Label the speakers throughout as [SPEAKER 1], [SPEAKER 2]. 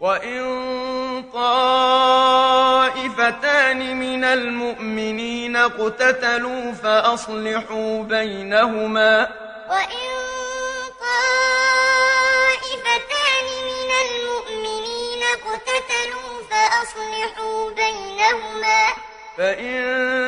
[SPEAKER 1] وإن طائفتان من المؤمنين اقتتلوا فأصلحوا بينهما
[SPEAKER 2] وإن طائفتان من المؤمنين اقتتلوا فأصلحوا بينهما
[SPEAKER 1] فإن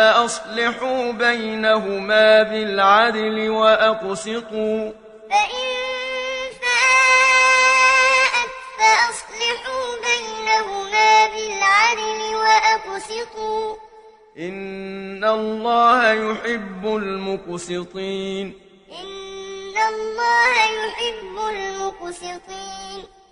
[SPEAKER 1] فأصلحوا بينهما بالعدل وأقسطوا.
[SPEAKER 2] فإن فاءت فأصلحوا بينهما بالعدل وأقسطوا.
[SPEAKER 1] إن الله يحب المقسطين.
[SPEAKER 2] إن الله يحب المقسطين.